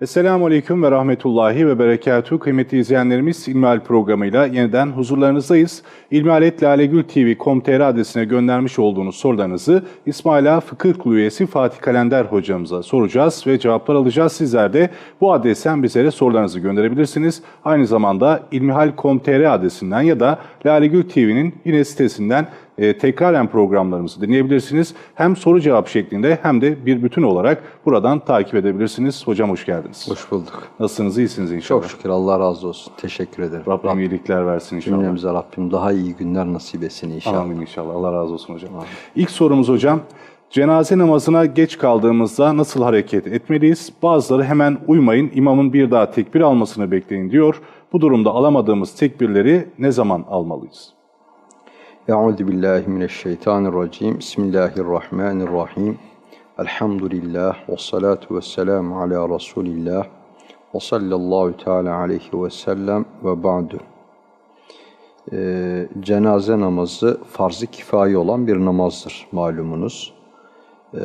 Esselamu Aleyküm ve Rahmetullahi ve Berekatuhu. Kıymetli izleyenlerimiz İlmihal programıyla yeniden huzurlarınızdayız. ilmihaletlalegültv.com.tr adresine göndermiş olduğunuz sorularınızı İsmaila Fıkıh Kulu üyesi Fatih Kalender hocamıza soracağız ve cevaplar alacağız. Sizler de bu adresten bizlere sorularınızı gönderebilirsiniz. Aynı zamanda ilmihal.com.tr adresinden ya da Lalegül TV'nin yine sitesinden e, tekraren programlarımızı dinleyebilirsiniz. Hem soru cevap şeklinde hem de bir bütün olarak buradan takip edebilirsiniz. Hocam hoş geldiniz. Hoş bulduk. Nasılsınız? iyisiniz inşallah. Çok şükür Allah razı olsun. Teşekkür ederim. Rabbim iyilikler versin inşallah. Cümlemize Rabbim daha iyi günler nasip etsin inşallah. Amin inşallah. Allah razı olsun hocam. İlk sorumuz hocam. Cenaze namazına geç kaldığımızda nasıl hareket etmeliyiz? Bazıları hemen uymayın, imamın bir daha tekbir almasını bekleyin diyor. Bu durumda alamadığımız tekbirleri ne zaman almalıyız? Euzu billahi mineşşeytanirracim. Bismillahirrahmanirrahim. Elhamdülillah ve salatu ve selamu ala Resulillah ve sallallahu teala aleyhi ve sellem ve ba'du. Ee, cenaze namazı farz-ı kifayi olan bir namazdır malumunuz. Ee,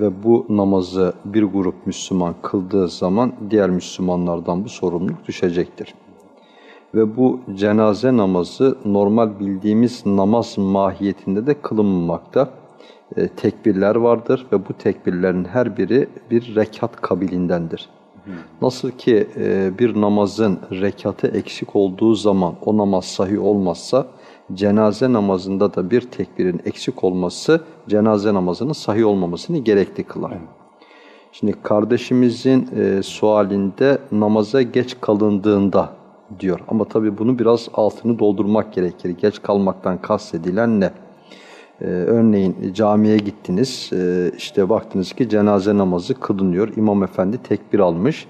ve bu namazı bir grup Müslüman kıldığı zaman diğer Müslümanlardan bu sorumluluk düşecektir. Ve bu cenaze namazı normal bildiğimiz namaz mahiyetinde de kılınmamakta. E, tekbirler vardır ve bu tekbirlerin her biri bir rekat kabilindendir. Nasıl ki e, bir namazın rekatı eksik olduğu zaman o namaz sahih olmazsa, cenaze namazında da bir tekbirin eksik olması cenaze namazının sahih olmamasını gerekli kılar. Şimdi kardeşimizin e, sualinde namaza geç kalındığında diyor. Ama tabii bunu biraz altını doldurmak gerekir. Geç kalmaktan kastedilen ne? Ee, örneğin camiye gittiniz, ee, işte baktınız ki cenaze namazı kılınıyor. İmam efendi tekbir almış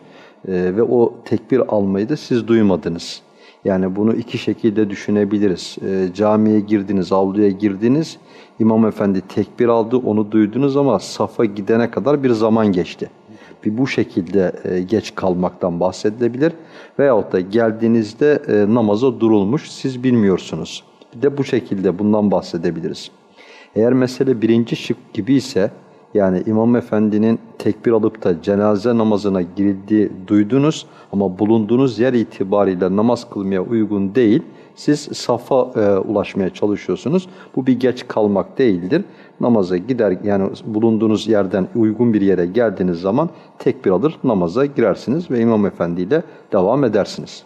ee, ve o tekbir almayı da siz duymadınız. Yani bunu iki şekilde düşünebiliriz. Ee, camiye girdiniz, avluya girdiniz, İmam efendi tekbir aldı, onu duydunuz ama safa gidene kadar bir zaman geçti bir bu şekilde e, geç kalmaktan bahsedilebilir. Veyahut da geldiğinizde e, namaza durulmuş, siz bilmiyorsunuz. Bir de bu şekilde bundan bahsedebiliriz. Eğer mesele birinci şık gibi ise, yani İmam Efendi'nin tekbir alıp da cenaze namazına girildiği duydunuz ama bulunduğunuz yer itibariyle namaz kılmaya uygun değil, siz safa e, ulaşmaya çalışıyorsunuz. Bu bir geç kalmak değildir. Namaza gider yani bulunduğunuz yerden uygun bir yere geldiğiniz zaman tekbir alır, namaza girersiniz ve İmam Efendi ile devam edersiniz.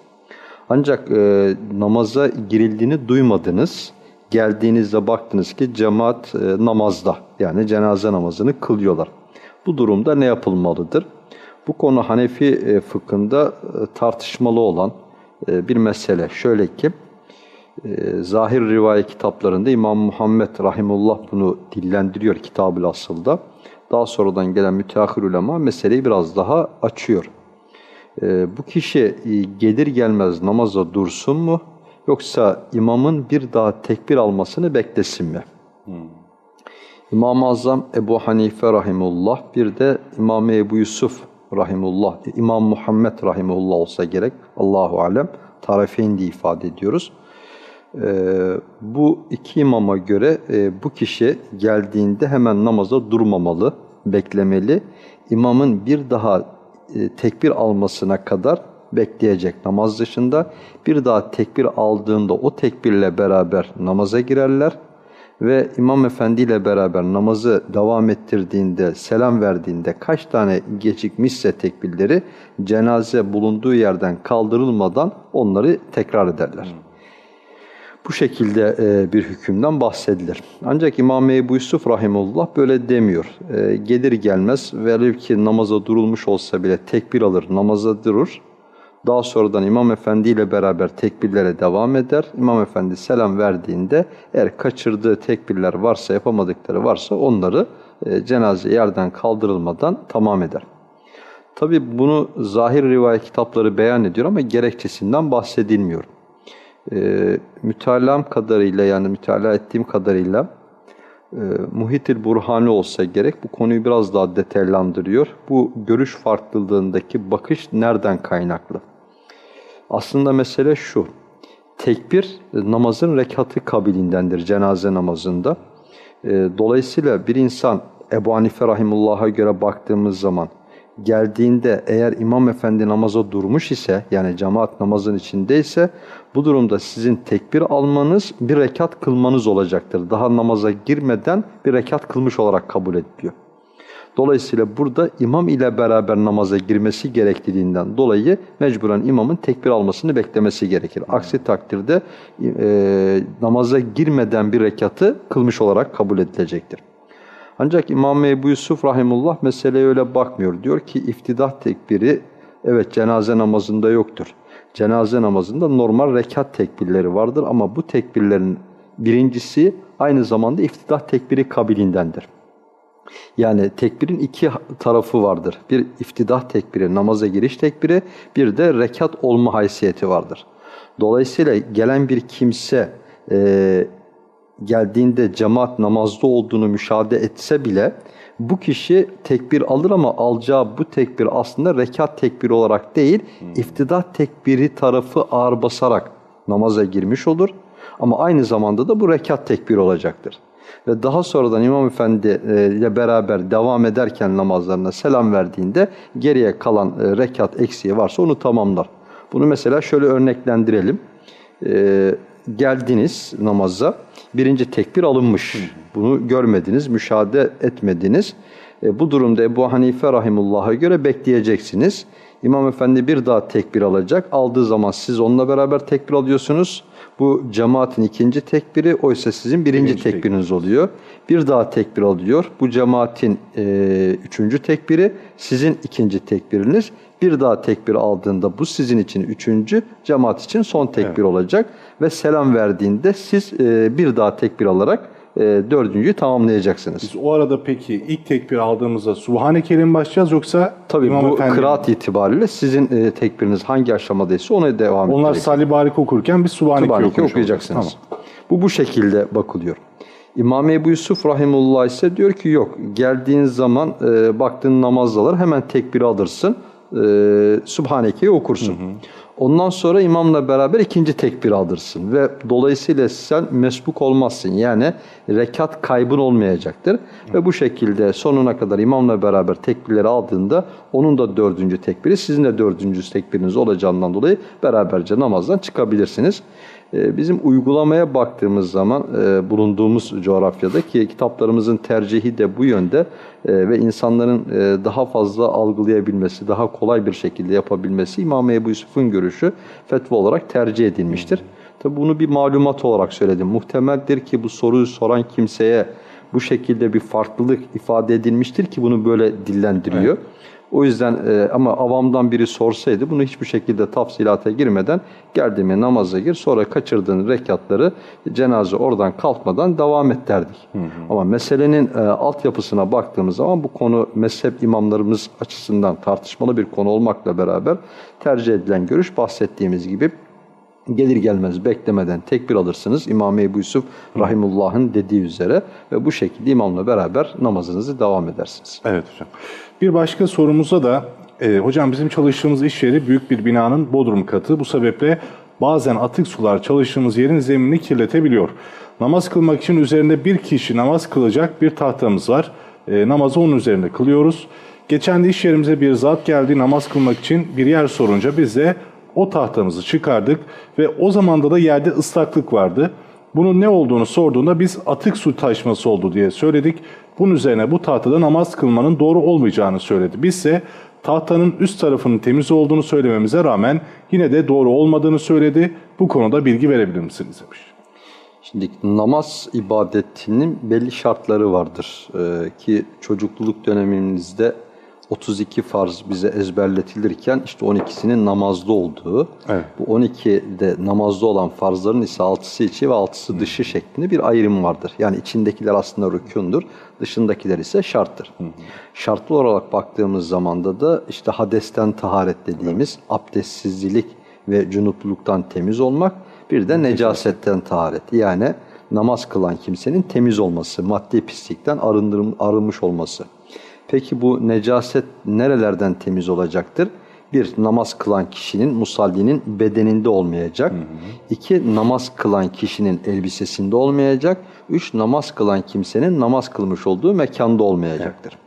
Ancak e, namaza girildiğini duymadınız. Geldiğinizde baktınız ki cemaat e, namazda yani cenaze namazını kılıyorlar. Bu durumda ne yapılmalıdır? Bu konu Hanefi e, fıkhında e, tartışmalı olan e, bir mesele. Şöyle ki, e, zahir rivayet kitaplarında İmam Muhammed Rahimullah bunu dillendiriyor kitab-ı asılda. Daha sonradan gelen müteahhir ulema meseleyi biraz daha açıyor. E, bu kişi e, gelir gelmez namaza dursun mu yoksa imamın bir daha tekbir almasını beklesin mi? Hmm. İmam-ı Azam Ebu Hanife Rahimullah bir de İmam Ebu Yusuf Rahimullah, İmam Muhammed Rahimullah olsa gerek Allahu Alem tarafeyn diye ifade ediyoruz. Ee, bu iki imama göre e, bu kişi geldiğinde hemen namaza durmamalı, beklemeli. İmamın bir daha e, tekbir almasına kadar bekleyecek namaz dışında. Bir daha tekbir aldığında o tekbirle beraber namaza girerler ve İmam Efendi ile beraber namazı devam ettirdiğinde, selam verdiğinde kaç tane gecikmişse tekbirleri cenaze bulunduğu yerden kaldırılmadan onları tekrar ederler. Bu şekilde e, bir hükümden bahsedilir. Ancak İmam Ebu Yusuf Rahimullah böyle demiyor. E, gelir gelmez velev ki namaza durulmuş olsa bile tekbir alır, namaza durur. Daha sonradan İmam Efendi ile beraber tekbirlere devam eder. İmam Efendi selam verdiğinde eğer kaçırdığı tekbirler varsa, yapamadıkları varsa onları e, cenaze yerden kaldırılmadan tamam eder. Tabi bunu zahir rivayet kitapları beyan ediyor ama gerekçesinden bahsedilmiyor. E, mütalam kadarıyla yani mütalaa ettiğim kadarıyla e, Muhitil Burhani olsa gerek bu konuyu biraz daha detaylandırıyor. Bu görüş farklılığındaki bakış nereden kaynaklı? Aslında mesele şu, tekbir namazın rekatı kabilindendir cenaze namazında. E, dolayısıyla bir insan Ebu Hanife Rahimullah'a göre baktığımız zaman geldiğinde eğer imam efendi namaza durmuş ise yani cemaat namazın içindeyse bu durumda sizin tekbir almanız bir rekat kılmanız olacaktır. Daha namaza girmeden bir rekat kılmış olarak kabul ediliyor. Dolayısıyla burada imam ile beraber namaza girmesi gerektiğinden dolayı mecburen imamın tekbir almasını beklemesi gerekir. Aksi takdirde e, namaza girmeden bir rekatı kılmış olarak kabul edilecektir. Ancak İmam Ebu Yusuf Rahimullah meseleye öyle bakmıyor. Diyor ki iftidah tekbiri evet cenaze namazında yoktur. Cenaze namazında normal rekat tekbirleri vardır ama bu tekbirlerin birincisi aynı zamanda iftidah tekbiri kabilindendir. Yani tekbirin iki tarafı vardır. Bir iftidah tekbiri, namaza giriş tekbiri, bir de rekat olma haysiyeti vardır. Dolayısıyla gelen bir kimse e, geldiğinde cemaat namazda olduğunu müşahede etse bile bu kişi tekbir alır ama alacağı bu tekbir aslında rekat tekbiri olarak değil, iftidah tekbiri tarafı ağır basarak namaza girmiş olur. Ama aynı zamanda da bu rekat tekbiri olacaktır. Ve daha sonradan İmam Efendi e, ile beraber devam ederken namazlarına selam verdiğinde geriye kalan e, rekat eksiği varsa onu tamamlar. Bunu mesela şöyle örneklendirelim. E, geldiniz namaza, birinci tekbir alınmış. Bunu görmediniz, müşahede etmediniz. E, bu durumda Ebu Hanife Rahimullah'a göre bekleyeceksiniz. İmam Efendi bir daha tekbir alacak. Aldığı zaman siz onunla beraber tekbir alıyorsunuz. Bu cemaatin ikinci tekbiri, oysa sizin birinci, Birinci tekbiriniz oluyor. Bir daha tekbir alıyor. Bu cemaatin e, üçüncü tekbiri, sizin ikinci tekbiriniz. Bir daha tekbir aldığında bu sizin için üçüncü, cemaat için son tekbir olacak. Ve selam verdiğinde siz e, bir daha tekbir alarak e, dördüncüyü tamamlayacaksınız. Biz o arada peki ilk tekbir aldığımızda Subhaneke'yle mi başlayacağız yoksa Tabii İmam bu Efendi- kıraat itibariyle sizin e, tekbiriniz hangi aşamadaysa ona devam Onlar edecek. Salih Barik okurken biz Subhaneke, Sübhaneke okumuş okuyacaksınız. Tamam. Bu bu şekilde bakılıyor. İmam Ebu Yusuf Rahimullah ise diyor ki yok geldiğin zaman e, baktığın namazdalar hemen tekbir alırsın. E, Sübhaneke'yi okursun. Ondan sonra imamla beraber ikinci tekbir alırsın ve dolayısıyla sen mesbuk olmazsın. Yani rekat kaybın olmayacaktır. Ve bu şekilde sonuna kadar imamla beraber tekbirleri aldığında onun da dördüncü tekbiri sizin de dördüncü tekbiriniz olacağından dolayı beraberce namazdan çıkabilirsiniz. Ee, Bizim uygulamaya baktığımız zaman e, bulunduğumuz coğrafyada ki kitaplarımızın tercihi de bu yönde e, ve insanların e, daha fazla algılayabilmesi, daha kolay bir şekilde yapabilmesi İmam Ebu Yusuf'un görüşü fetva olarak tercih edilmiştir. Tabi bunu bir malumat olarak söyledim. Muhtemeldir ki bu soruyu soran kimseye bu şekilde bir farklılık ifade edilmiştir ki bunu böyle dillendiriyor. O yüzden e, ama avamdan biri sorsaydı bunu hiçbir şekilde tafsilata girmeden geldiğime namaza gir sonra kaçırdığın rekatları cenaze oradan kalkmadan devam et derdik. Ama meselenin e, altyapısına baktığımız zaman bu konu mezhep imamlarımız açısından tartışmalı bir konu olmakla beraber tercih edilen görüş bahsettiğimiz gibi gelir gelmez beklemeden tekbir alırsınız. İmam Ebu Yusuf Rahimullah'ın dediği üzere ve bu şekilde imamla beraber namazınızı devam edersiniz. Evet hocam. Bir başka sorumuza da e, hocam bizim çalıştığımız iş yeri büyük bir binanın bodrum katı. Bu sebeple bazen atık sular çalıştığımız yerin zeminini kirletebiliyor. Namaz kılmak için üzerinde bir kişi namaz kılacak bir tahtamız var. E, namazı onun üzerinde kılıyoruz. Geçen de iş yerimize bir zat geldi namaz kılmak için bir yer sorunca biz de o tahtamızı çıkardık ve o zamanda da yerde ıslaklık vardı. Bunun ne olduğunu sorduğunda biz atık su taşması oldu diye söyledik. Bunun üzerine bu tahtada namaz kılmanın doğru olmayacağını söyledi. Biz ise tahtanın üst tarafının temiz olduğunu söylememize rağmen yine de doğru olmadığını söyledi. Bu konuda bilgi verebilir misiniz demiş. Şimdi namaz ibadetinin belli şartları vardır Ee, ki çocukluluk döneminizde 32 farz bize ezberletilirken işte 12'sinin namazda olduğu, Evet. bu 12'de namazda olan farzların ise 6'sı içi ve 6'sı dışı şeklinde bir ayrım vardır. Yani içindekiler aslında rükündür, dışındakiler ise şarttır. Şartlı olarak baktığımız zamanda da işte hadesten taharet dediğimiz abdestsizlik ve cunupluluktan temiz olmak, bir de necasetten taharet. Yani namaz kılan kimsenin temiz olması, maddi pislikten arınmış olması. Peki bu necaset nerelerden temiz olacaktır? Bir, namaz kılan kişinin, musallinin bedeninde olmayacak. İki, namaz kılan kişinin elbisesinde olmayacak. Üç, namaz kılan kimsenin namaz kılmış olduğu mekanda olmayacaktır.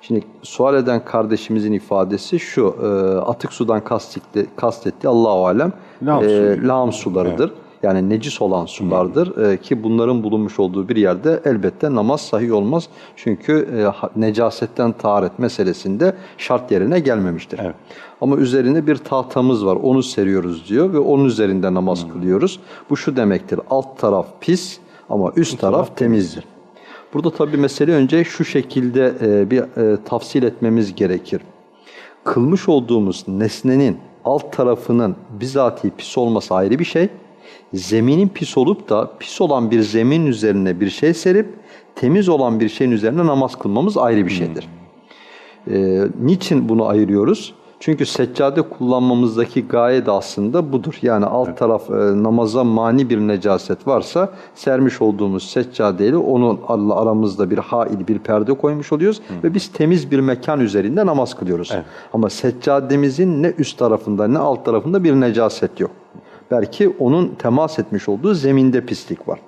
Şimdi sual eden kardeşimizin ifadesi şu, e, atık sudan kastetti, kastetti Allahu alem e, lağım sularıdır. Yani necis olan sulardır E, ki bunların bulunmuş olduğu bir yerde elbette namaz sahih olmaz. Çünkü e, necasetten taharet meselesinde şart yerine gelmemiştir. Evet. Ama üzerine bir tahtamız var onu seriyoruz diyor ve onun üzerinde namaz kılıyoruz. Bu şu demektir alt taraf pis ama üst taraf temizdir. Burada tabii mesele önce şu şekilde e, bir e, tafsil etmemiz gerekir. Kılmış olduğumuz nesnenin alt tarafının bizatihi pis olması ayrı bir şey. Zeminin pis olup da pis olan bir zemin üzerine bir şey serip temiz olan bir şeyin üzerine namaz kılmamız ayrı bir şeydir. Ee, niçin bunu ayırıyoruz? Çünkü seccade kullanmamızdaki gaye de aslında budur. Yani alt taraf e, namaza mani bir necaset varsa sermiş olduğumuz seccadeyle onun Allah aramızda bir hail, bir perde koymuş oluyoruz ve biz temiz bir mekan üzerinde namaz kılıyoruz. Ama seccademizin ne üst tarafında ne alt tarafında bir necaset yok. Belki onun temas etmiş olduğu zeminde pislik var.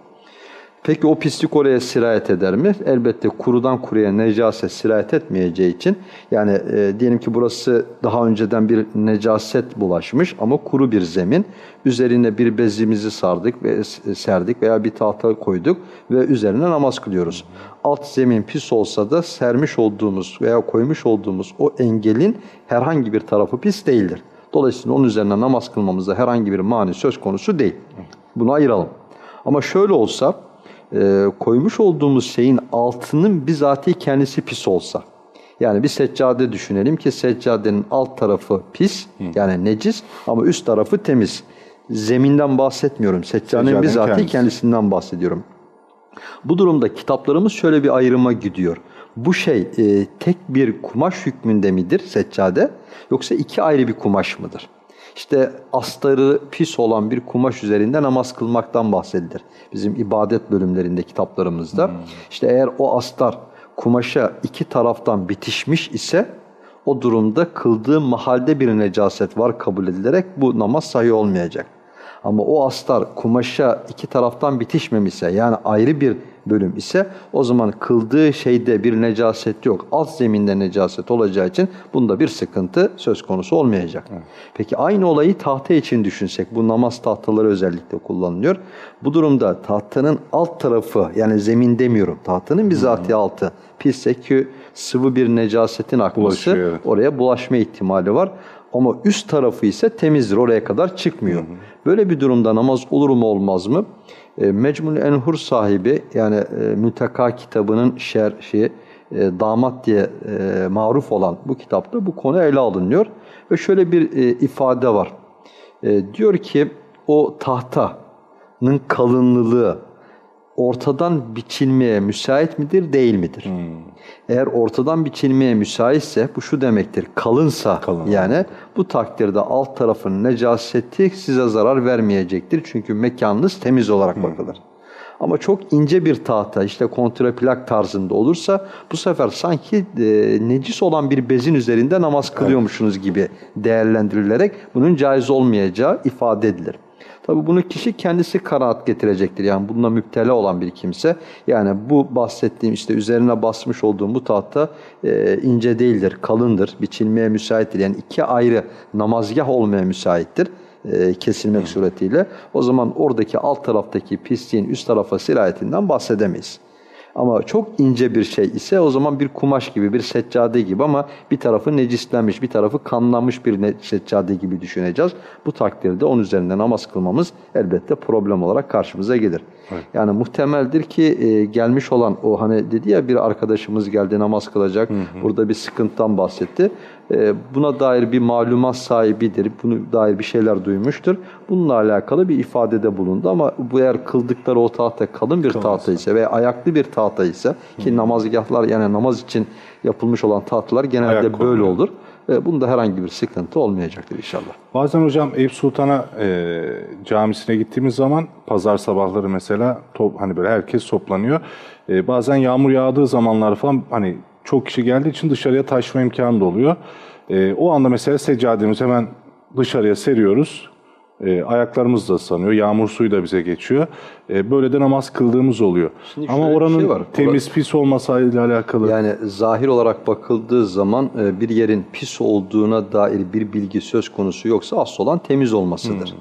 Peki o pislik oraya sirayet eder mi? Elbette kurudan kuruya necaset sirayet etmeyeceği için yani e, diyelim ki burası daha önceden bir necaset bulaşmış ama kuru bir zemin. Üzerine bir bezimizi sardık ve s- serdik veya bir tahta koyduk ve üzerine namaz kılıyoruz. Alt zemin pis olsa da sermiş olduğumuz veya koymuş olduğumuz o engelin herhangi bir tarafı pis değildir. Dolayısıyla onun üzerine namaz kılmamızda herhangi bir mani söz konusu değil. Bunu ayıralım. Ama şöyle olsa e, koymuş olduğumuz şeyin altının bizatihi kendisi pis olsa. Yani bir seccade düşünelim ki seccadenin alt tarafı pis yani necis ama üst tarafı temiz. Zeminden bahsetmiyorum. Seccadenin Seccadenin bizatihi kendisi. kendisinden bahsediyorum. Bu durumda kitaplarımız şöyle bir ayrıma gidiyor. Bu şey e, tek bir kumaş hükmünde midir seccade yoksa iki ayrı bir kumaş mıdır? İşte astarı pis olan bir kumaş üzerinde namaz kılmaktan bahsedilir. Bizim ibadet bölümlerinde kitaplarımızda. İşte eğer o astar kumaşa iki taraftan bitişmiş ise o durumda kıldığı mahalde bir necaset var kabul edilerek bu namaz sahih olmayacak. Ama o astar kumaşa iki taraftan bitişmemişse yani ayrı bir bölüm ise o zaman kıldığı şeyde bir necaset yok. Alt zeminde necaset olacağı için bunda bir sıkıntı söz konusu olmayacak. Peki aynı olayı tahta için düşünsek bu namaz tahtaları özellikle kullanılıyor. Bu durumda tahtanın alt tarafı yani zemin demiyorum tahtanın bizatihi altı pisse ki sıvı bir necasetin akması Bulaşıyor, evet. oraya bulaşma ihtimali var. Ama üst tarafı ise temizdir. Oraya kadar çıkmıyor. Böyle bir durumda namaz olur mu olmaz mı? E, Mecmul Enhur sahibi yani e, Müteka kitabının şer şeyi e, damat diye e, maruf olan bu kitapta bu konu ele alınıyor ve şöyle bir e, ifade var. E, diyor ki o tahtanın kalınlığı ortadan biçilmeye müsait midir, değil midir? Eğer ortadan biçilmeye müsaitse bu şu demektir. Kalınsa Kalın. yani bu takdirde alt tarafın necaseti size zarar vermeyecektir. Çünkü mekanınız temiz olarak bakılır. Ama çok ince bir tahta işte kontraplak tarzında olursa bu sefer sanki e, necis olan bir bezin üzerinde namaz kılıyormuşsunuz gibi değerlendirilerek bunun caiz olmayacağı ifade edilir. Tabi bunu kişi kendisi kanaat getirecektir. Yani bununla müptela olan bir kimse. Yani bu bahsettiğim işte üzerine basmış olduğum bu tahta e, ince değildir, kalındır, biçilmeye müsaittir. Yani iki ayrı namazgah olmaya müsaittir e, kesilmek suretiyle. O zaman oradaki alt taraftaki pisliğin üst tarafa sirayetinden bahsedemeyiz. Ama çok ince bir şey ise o zaman bir kumaş gibi, bir seccade gibi ama bir tarafı necislenmiş, bir tarafı kanlanmış bir seccade gibi düşüneceğiz. Bu takdirde onun üzerinde namaz kılmamız elbette problem olarak karşımıza gelir. Yani muhtemeldir ki e, gelmiş olan o hani dedi ya bir arkadaşımız geldi namaz kılacak, burada bir sıkıntıdan bahsetti. E, buna dair bir malumat sahibidir, bunu dair bir şeyler duymuştur. Bununla alakalı bir ifadede bulundu. Ama bu eğer kıldıkları o tahta kalın bir tahta ise veya ayaklı bir tahta ise ki namazgahlar yani namaz için yapılmış olan tahtalar genelde Ayak böyle olur. E, bunda herhangi bir sıkıntı olmayacaktır inşallah. Bazen hocam Eyüp Sultan'a e, camisine gittiğimiz zaman pazar sabahları mesela top, hani böyle herkes toplanıyor. E, bazen yağmur yağdığı zamanlar falan hani çok kişi geldiği için dışarıya taşıma imkanı da oluyor. E, o anda mesela seccademizi hemen dışarıya seriyoruz. E, ayaklarımız da ıslanıyor. Yağmur suyu da bize geçiyor. E, böyle de namaz kıldığımız oluyor. Şimdi Ama oranın şey var. temiz pis olmasıyla alakalı. Yani zahir olarak bakıldığı zaman e, bir yerin pis olduğuna dair bir bilgi söz konusu yoksa asıl olan temiz olmasıdır.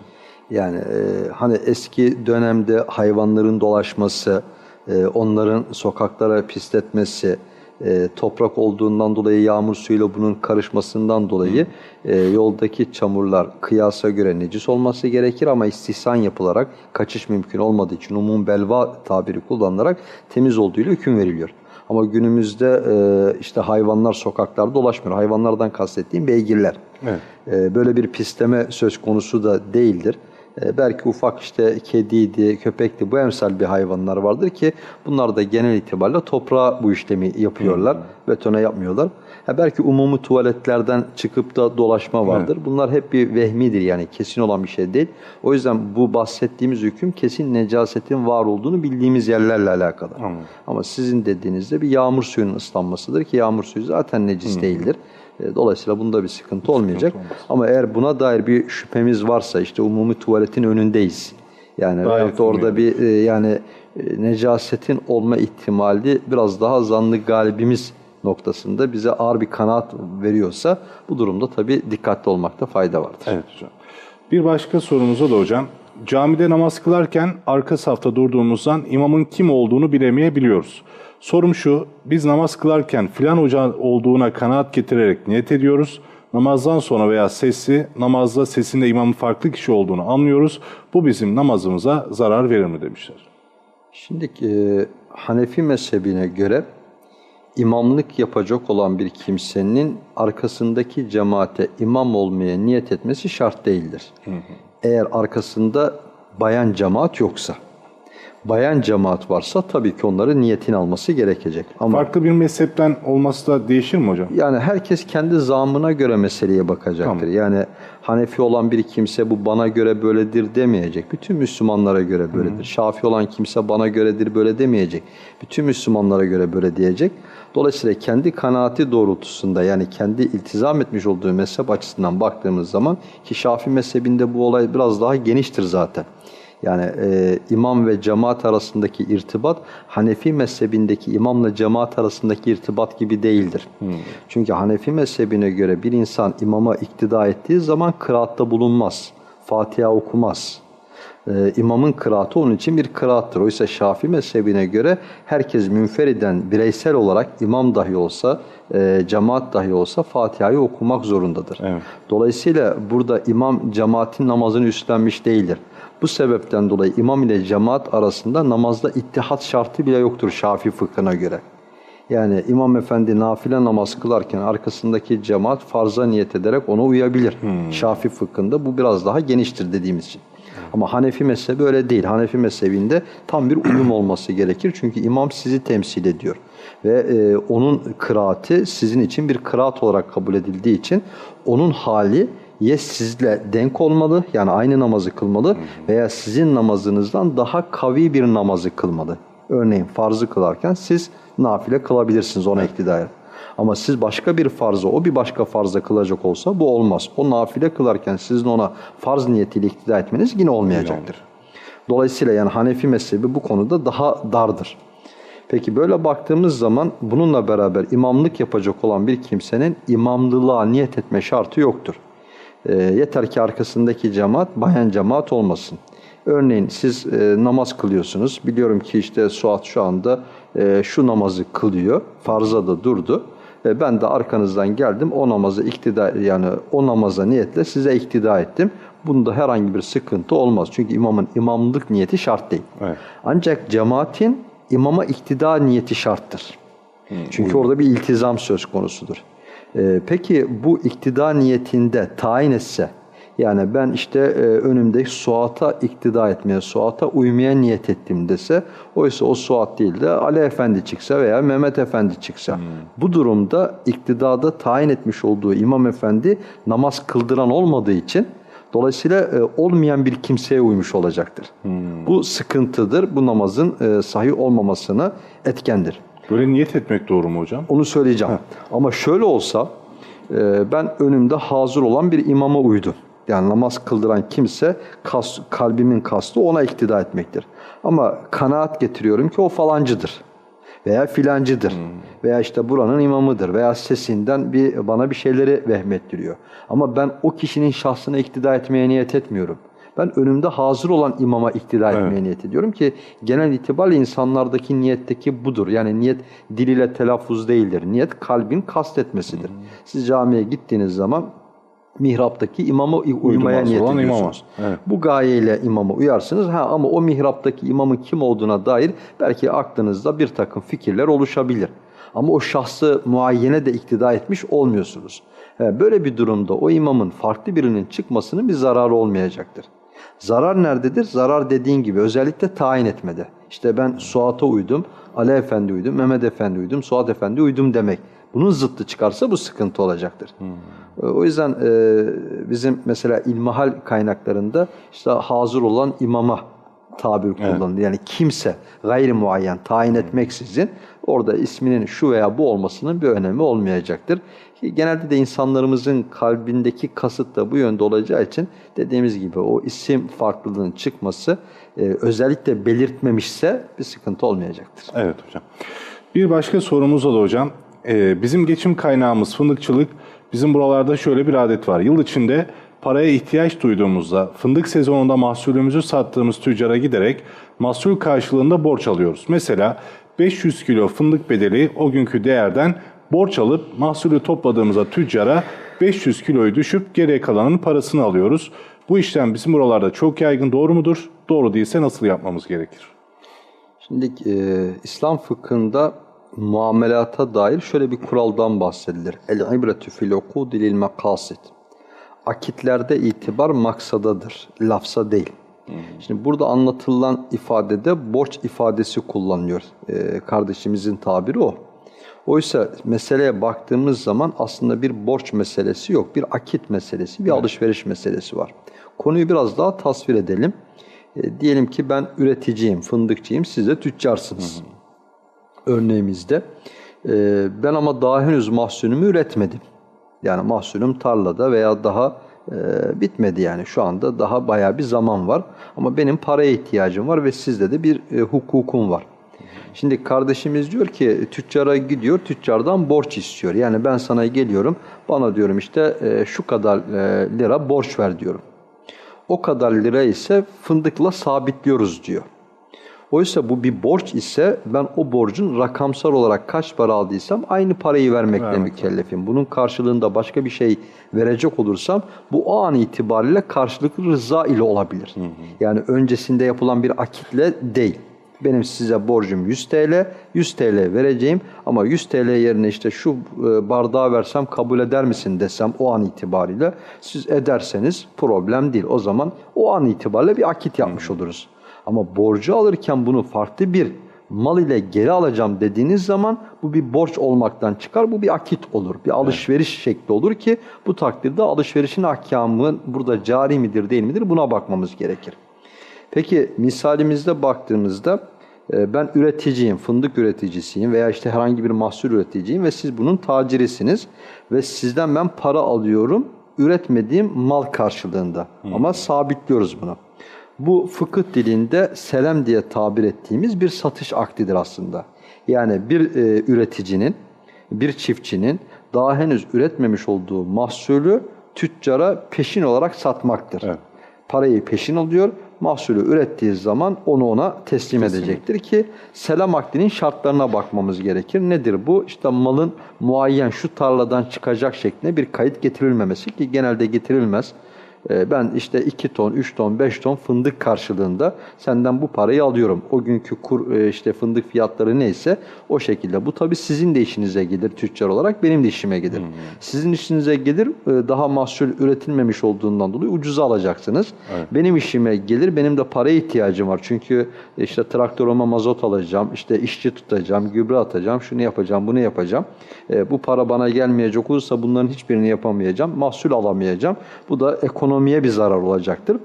Yani e, hani eski dönemde hayvanların dolaşması, e, onların sokaklara pisletmesi, e, toprak olduğundan dolayı yağmur suyuyla bunun karışmasından dolayı e, yoldaki çamurlar kıyasa göre necis olması gerekir ama istihsan yapılarak kaçış mümkün olmadığı için umum belva tabiri kullanılarak temiz olduğuyla hüküm veriliyor. Ama günümüzde e, işte hayvanlar sokaklarda dolaşmıyor. Hayvanlardan kastettiğim beygirler. Evet. E, böyle bir pisleme söz konusu da değildir. E, belki ufak işte kediydi, köpekti bu emsal bir hayvanlar vardır ki bunlar da genel itibariyle toprağa bu işlemi yapıyorlar. Betona yapmıyorlar. Ha, belki umumi tuvaletlerden çıkıp da dolaşma vardır. Bunlar hep bir vehmidir yani kesin olan bir şey değil. O yüzden bu bahsettiğimiz hüküm kesin necasetin var olduğunu bildiğimiz yerlerle alakalı. Ama sizin dediğinizde bir yağmur suyunun ıslanmasıdır ki yağmur suyu zaten necis değildir. E, Dolayısıyla bunda bir sıkıntı olmayacak. Ama eğer buna dair bir şüphemiz varsa işte umumi tuvaletin önündeyiz. Yani yakın orada bir e, yani e, necasetin olma ihtimali biraz daha zanlı galibimiz noktasında bize ağır bir kanaat veriyorsa bu durumda tabii dikkatli olmakta fayda vardır. Evet hocam. Bir başka sorumuza da hocam. Camide namaz kılarken arka safta durduğumuzdan imamın kim olduğunu bilemeyebiliyoruz. Sorum şu, biz namaz kılarken filan hoca olduğuna kanaat getirerek niyet ediyoruz. Namazdan sonra veya sesi, namazda sesinde imamın farklı kişi olduğunu anlıyoruz. Bu bizim namazımıza zarar verir mi demişler. Şimdi e, Hanefi mezhebine göre imamlık yapacak olan bir kimsenin arkasındaki cemaate imam olmaya niyet etmesi şart değildir. Eğer arkasında bayan cemaat yoksa. Bayan cemaat varsa tabii ki onların niyetini alması gerekecek. Ama Farklı bir mezhepten olması da değişir mi hocam? yani herkes kendi zamına göre meseleye bakacaktır. Tamam. Yani Hanefi olan bir kimse bu bana göre böyledir demeyecek. Bütün Müslümanlara göre böyledir. Şafi olan kimse bana göredir böyle demeyecek. Bütün Müslümanlara göre böyle diyecek. Dolayısıyla kendi kanaati doğrultusunda yani kendi iltizam etmiş olduğu mezhep açısından baktığımız zaman ki Şafi mezhebinde bu olay biraz daha geniştir zaten. Yani e, imam ve cemaat arasındaki irtibat Hanefi mezhebindeki imamla cemaat arasındaki irtibat gibi değildir. Çünkü Hanefi mezhebine göre bir insan imama iktida ettiği zaman kıraatta bulunmaz. Fatiha okumaz. Ee, imamın kıraatı onun için bir kıraattır. Oysa Şafii mezhebine göre herkes münferiden bireysel olarak imam dahi olsa, e, cemaat dahi olsa Fatiha'yı okumak zorundadır. Evet. Dolayısıyla burada imam cemaatin namazını üstlenmiş değildir. Bu sebepten dolayı imam ile cemaat arasında namazda ittihat şartı bile yoktur Şafii fıkhına göre. Yani imam efendi nafile namaz kılarken arkasındaki cemaat farza niyet ederek ona uyabilir. Şafii fıkhında bu biraz daha geniştir dediğimiz için. Ama Hanefi mezhebi öyle değil. Hanefi mezhebinde tam bir uyum olması gerekir. Çünkü imam sizi temsil ediyor. Ve e, onun kıraati sizin için bir kıraat olarak kabul edildiği için onun hali ya sizle denk olmalı yani aynı namazı kılmalı veya sizin namazınızdan daha kavi bir namazı kılmalı. Örneğin farzı kılarken siz nafile kılabilirsiniz ona iktidar. Ama siz başka bir farzı o bir başka farzda kılacak olsa bu olmaz. O nafile kılarken sizin ona farz niyetiyle iktida etmeniz yine olmayacaktır. Dolayısıyla yani Hanefi mezhebi bu konuda daha dardır. Peki böyle baktığımız zaman bununla beraber imamlık yapacak olan bir kimsenin imamlılığa niyet etme şartı yoktur. E, yeter ki arkasındaki cemaat bayan cemaat olmasın. Örneğin siz e, namaz kılıyorsunuz. Biliyorum ki işte Suat şu anda e, şu namazı kılıyor. Farza da durdu. E, ben de arkanızdan geldim. O namazı iktida yani o namaza niyetle size iktida ettim. Bunda herhangi bir sıkıntı olmaz. Çünkü imamın imamlık niyeti şart değil. Evet. Ancak cemaatin imama iktida niyeti şarttır. Çünkü orada bir iltizam söz konusudur. Ee, peki bu iktida niyetinde tayin etse, yani ben işte e, önümde Suat'a iktida etmeye, Suat'a uymaya niyet ettim dese, oysa o Suat değil de Ali Efendi çıksa veya Mehmet Efendi çıksa. Bu durumda iktidada tayin etmiş olduğu İmam Efendi namaz kıldıran olmadığı için Dolayısıyla e, olmayan bir kimseye uymuş olacaktır. Bu sıkıntıdır. Bu namazın e, sahih olmamasına etkendir. Böyle niyet etmek doğru mu hocam? Onu söyleyeceğim. Ama şöyle olsa e, ben önümde hazır olan bir imama uydum. Yani namaz kıldıran kimse kas, kalbimin kastı ona iktida etmektir. Ama kanaat getiriyorum ki o falancıdır veya filancıdır veya işte buranın imamıdır veya sesinden bir bana bir şeyleri vehmettiriyor. Ama ben o kişinin şahsına iktida etmeye niyet etmiyorum. Ben önümde hazır olan imama iktida etmeye niyet ediyorum ki genel itibariyle insanlardaki niyetteki budur. Yani niyet dil ile telaffuz değildir. Niyet kalbin kastetmesidir. Siz camiye gittiğiniz zaman mihraptaki imama uymaya niyet imama. ediyorsunuz. Evet. Bu gayeyle imama uyarsınız. Ha ama o mihraptaki imamın kim olduğuna dair belki aklınızda bir takım fikirler oluşabilir. Ama o şahsı muayyene de iktida etmiş olmuyorsunuz. Böyle bir durumda o imamın farklı birinin çıkmasının bir zararı olmayacaktır. Zarar nerededir? Zarar dediğin gibi özellikle tayin etmede. İşte ben Suat'a uydum, Ali Efendi uydum, Mehmet Efendi uydum, Suat Efendi uydum demek. Bunun zıttı çıkarsa bu sıkıntı olacaktır. E, O yüzden e, bizim mesela ilmihal kaynaklarında işte hazır olan imama tabir kullanılır. Yani kimse gayri muayyen tayin etmeksizin orada isminin şu veya bu olmasının bir önemi olmayacaktır. Ki Genelde de insanlarımızın kalbindeki kasıt da bu yönde olacağı için dediğimiz gibi o isim farklılığının çıkması e, özellikle belirtmemişse bir sıkıntı olmayacaktır. Evet hocam. Bir başka sorumuz da hocam. Ee, bizim geçim kaynağımız fındıkçılık. Bizim buralarda şöyle bir adet var. Yıl içinde paraya ihtiyaç duyduğumuzda fındık sezonunda mahsulümüzü sattığımız tüccara giderek mahsul karşılığında borç alıyoruz. Mesela 500 kilo fındık bedeli o günkü değerden borç alıp mahsulü topladığımızda tüccara 500 kiloyu düşüp geriye kalanın parasını alıyoruz. Bu işlem bizim buralarda çok yaygın doğru mudur? Doğru değilse nasıl yapmamız gerekir? Şimdi e, İslam fıkhında muamelata dair şöyle bir kuraldan bahsedilir. El ibretü fil ukudi lil makasid. Akitlerde itibar maksadadır, lafza değil. Şimdi burada anlatılan ifadede borç ifadesi kullanılıyor. E, kardeşimizin tabiri o. Oysa meseleye baktığımız zaman aslında bir borç meselesi yok. Bir akit meselesi, bir alışveriş meselesi var. Konuyu biraz daha tasvir edelim. E, diyelim ki ben üreticiyim, fındıkçıyım, siz de tüccarsınız. Örneğimizde. E, ben ama daha henüz mahsulümü üretmedim. Yani mahsulüm tarlada veya daha e, bitmedi yani. Şu anda daha bayağı bir zaman var. Ama benim paraya ihtiyacım var ve sizde de bir e, hukukum var. Şimdi kardeşimiz diyor ki tüccara gidiyor, tüccardan borç istiyor. Yani ben sana geliyorum, bana diyorum işte e, şu kadar e, lira borç ver diyorum. O kadar lira ise fındıkla sabitliyoruz diyor. Oysa bu bir borç ise ben o borcun rakamsal olarak kaç para aldıysam aynı parayı vermekle Vermek mükellefim. Bunun karşılığında başka bir şey verecek olursam bu o an itibariyle karşılıklı rıza ile olabilir. Yani öncesinde yapılan bir akitle değil. Benim size borcum 100 TL, 100 TL vereceğim ama 100 TL yerine işte şu e, bardağı versem kabul eder misin desem o an itibariyle siz ederseniz problem değil. O zaman o an itibariyle bir akit yapmış oluruz. Ama borcu alırken bunu farklı bir mal ile geri alacağım dediğiniz zaman bu bir borç olmaktan çıkar. Bu bir akit olur. Bir alışveriş şekli olur ki bu takdirde alışverişin ahkamı burada cari midir değil midir buna bakmamız gerekir. Peki misalimizde baktığımızda ben üreticiyim, fındık üreticisiyim veya işte herhangi bir mahsul üreticiyim ve siz bunun tacirisiniz ve sizden ben para alıyorum üretmediğim mal karşılığında ama sabitliyoruz bunu. Bu fıkıh dilinde selem diye tabir ettiğimiz bir satış akdidir aslında. Yani bir e, üreticinin, bir çiftçinin daha henüz üretmemiş olduğu mahsulü tüccara peşin olarak satmaktır. Evet. Parayı peşin alıyor, mahsulü ürettiği zaman onu ona teslim edecektir ki selam akdinin şartlarına bakmamız gerekir. Nedir bu? İşte malın muayyen şu tarladan çıkacak şeklinde bir kayıt getirilmemesi ki genelde getirilmez. Ee, Ben işte 2 ton, 3 ton, 5 ton fındık karşılığında senden bu parayı alıyorum. O günkü kur e, işte fındık fiyatları neyse o şekilde. Bu tabii sizin de işinize gelir tüccar olarak, benim de işime gelir. Sizin işinize gelir e, daha mahsul üretilmemiş olduğundan dolayı ucuza alacaksınız. Benim işime gelir, benim de paraya ihtiyacım var. Çünkü işte traktörüme mazot alacağım, işte işçi tutacağım, gübre atacağım, şunu yapacağım, bunu yapacağım. E, bu para bana gelmeyecek olursa bunların hiçbirini yapamayacağım, mahsul alamayacağım. Bu da ekonomiye bir zarar olacaktır.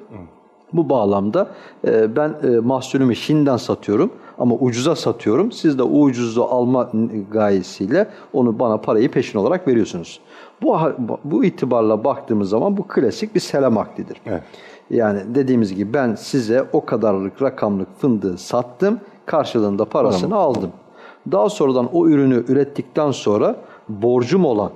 Bu bağlamda e, ben e, mahsulümü Çin'den satıyorum ama ucuza satıyorum. Siz de o ucuzu alma gayesiyle onu bana parayı peşin olarak veriyorsunuz. Bu, bu itibarla baktığımız zaman bu klasik bir selam akdidir. Evet. Yani dediğimiz gibi ben size o kadarlık rakamlık fındığı sattım, karşılığında parasını aldım. Daha sonradan o ürünü ürettikten sonra borcum olan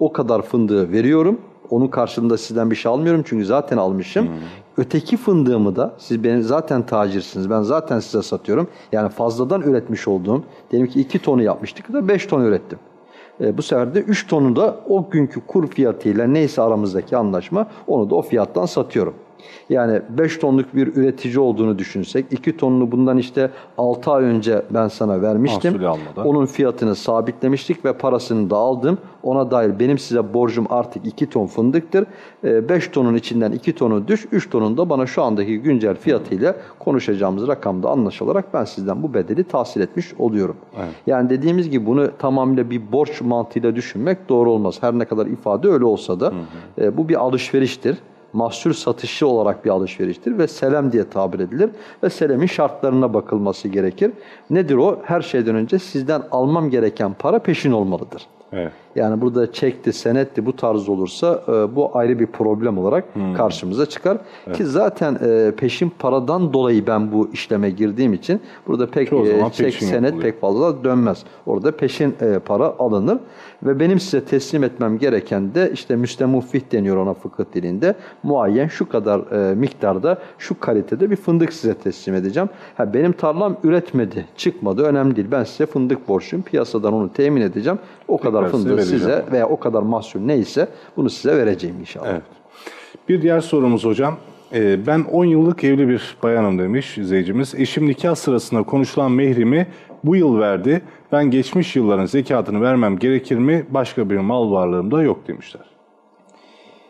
o kadar fındığı veriyorum. Onun karşılığında sizden bir şey almıyorum çünkü zaten almışım. Öteki fındığımı da siz benim zaten tacirsiniz. Ben zaten size satıyorum. Yani fazladan üretmiş olduğum diyelim ki 2 tonu yapmıştık da 5 ton ürettim. E, bu sefer de 3 tonu da o günkü kur fiyatıyla neyse aramızdaki anlaşma onu da o fiyattan satıyorum. Yani 5 tonluk bir üretici olduğunu düşünsek 2 tonunu bundan işte 6 ay önce ben sana vermiştim. Onun fiyatını sabitlemiştik ve parasını da aldım. Ona dair benim size borcum artık 2 ton fındıktır. 5 tonun içinden 2 tonu düş, 3 tonun da bana şu andaki güncel fiyatıyla konuşacağımız rakamda anlaşılarak ben sizden bu bedeli tahsil etmiş oluyorum. Yani dediğimiz gibi bunu tamamıyla bir borç mantığıyla düşünmek doğru olmaz. Her ne kadar ifade öyle olsa da e, bu bir alışveriştir mahsul satışı olarak bir alışveriştir ve selem diye tabir edilir ve selemin şartlarına bakılması gerekir. Nedir o? Her şeyden önce sizden almam gereken para peşin olmalıdır. Evet. Yani burada çekti, senetti bu tarz olursa e, bu ayrı bir problem olarak karşımıza çıkar. Ki zaten e, peşin paradan dolayı ben bu işleme girdiğim için burada pek e, çek, senet yapılıyor. pek fazla dönmez. Orada peşin e, para alınır ve benim size teslim etmem gereken de işte müstemufih deniyor ona fıkıh dilinde. Muayyen şu kadar e, miktarda, şu kalitede bir fındık size teslim edeceğim. Ha, benim tarlam üretmedi, çıkmadı önemli değil. Ben size fındık borçluyum. Piyasadan onu temin edeceğim. O kadar Tekrar size fındığı vereceğim. size veya o kadar mahsul neyse bunu size vereceğim inşallah. Evet. Bir diğer sorumuz hocam. Ee, ben 10 yıllık evli bir bayanım demiş izleyicimiz. Eşim nikah sırasında konuşulan mehrimi bu yıl verdi. Ben geçmiş yılların zekatını vermem gerekir mi? Başka bir mal varlığım da yok demişler.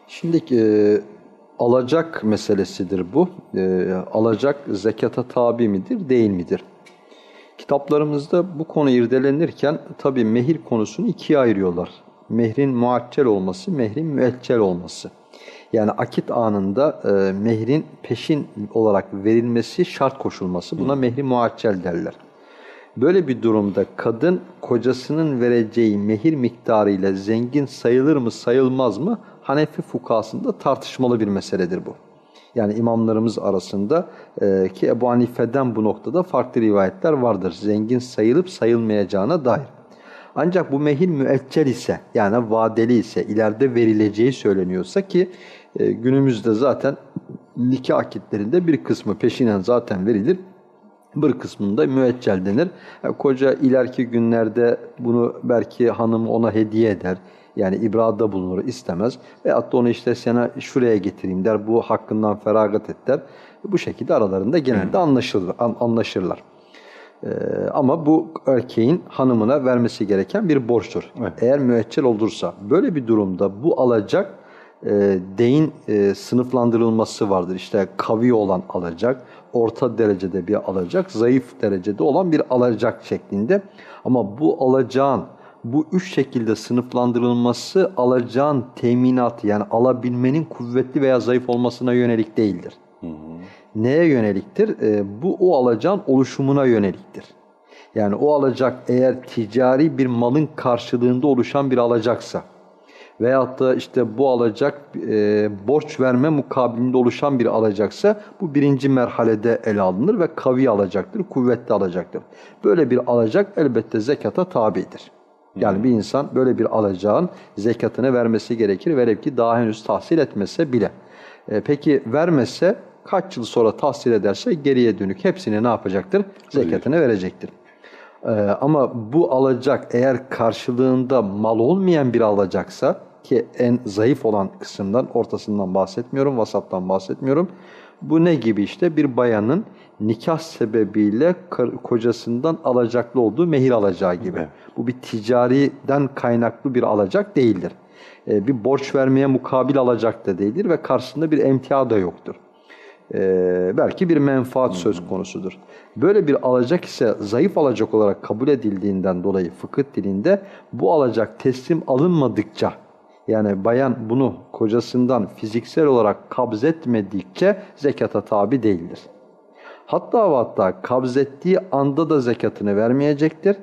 Şimdi e, alacak meselesidir bu. E, alacak zekata tabi midir, değil midir? Kitaplarımızda bu konu irdelenirken tabi mehir konusunu ikiye ayırıyorlar. Mehrin muaccel olması, mehrin müeccel olması. Yani akit anında e, mehrin peşin olarak verilmesi şart koşulması. Buna mehri muaccel derler. Böyle bir durumda kadın kocasının vereceği mehir miktarıyla zengin sayılır mı sayılmaz mı Hanefi fukasında tartışmalı bir meseledir bu. Yani imamlarımız arasında e, ki Ebu Hanife'den bu noktada farklı rivayetler vardır. Zengin sayılıp sayılmayacağına dair. Ancak bu mehir müeccel ise yani vadeli ise ileride verileceği söyleniyorsa ki e, günümüzde zaten nikah akitlerinde bir kısmı peşinen zaten verilir. Bir kısmında müeccel denir. Yani koca ileriki günlerde bunu belki hanım ona hediye eder. Yani ibrada bulunur istemez. Veyahut da onu işte sana şuraya getireyim der. Bu hakkından feragat et der. Bu şekilde aralarında genelde anlaşılır, an- anlaşırlar. Ee, ama bu erkeğin hanımına vermesi gereken bir borçtur. Evet. Eğer müeccel olursa böyle bir durumda bu alacak e, deyin e, sınıflandırılması vardır. İşte kavi olan alacak, orta derecede bir alacak, zayıf derecede olan bir alacak şeklinde. Ama bu alacağın bu üç şekilde sınıflandırılması alacağın teminatı yani alabilmenin kuvvetli veya zayıf olmasına yönelik değildir. Neye yöneliktir? E, bu o alacağın oluşumuna yöneliktir. Yani o alacak eğer ticari bir malın karşılığında oluşan bir alacaksa veyahut da işte bu alacak e, borç verme mukabilinde oluşan bir alacaksa bu birinci merhalede ele alınır ve kavi alacaktır, kuvvetli alacaktır. Böyle bir alacak elbette zekata tabidir. Yani bir insan böyle bir alacağın zekatını vermesi gerekir. Velev ki daha henüz tahsil etmese bile. E, peki vermezse kaç yıl sonra tahsil ederse geriye dönük hepsini ne yapacaktır? Zekatını verecektir. Ee, ama bu alacak eğer karşılığında mal olmayan bir alacaksa ki en zayıf olan kısımdan ortasından bahsetmiyorum, vasattan bahsetmiyorum. Bu ne gibi işte bir bayanın nikah sebebiyle kocasından alacaklı olduğu mehir alacağı gibi. Evet. Bu bir ticariden kaynaklı bir alacak değildir. Ee, bir borç vermeye mukabil alacak da değildir ve karşısında bir emtia da yoktur. Ee, belki bir menfaat söz konusudur. Böyle bir alacak ise zayıf alacak olarak kabul edildiğinden dolayı fıkıh dilinde bu alacak teslim alınmadıkça yani bayan bunu kocasından fiziksel olarak kabzetmedikçe zekata tabi değildir. Hatta ve hatta kabzettiği anda da zekatını vermeyecektir.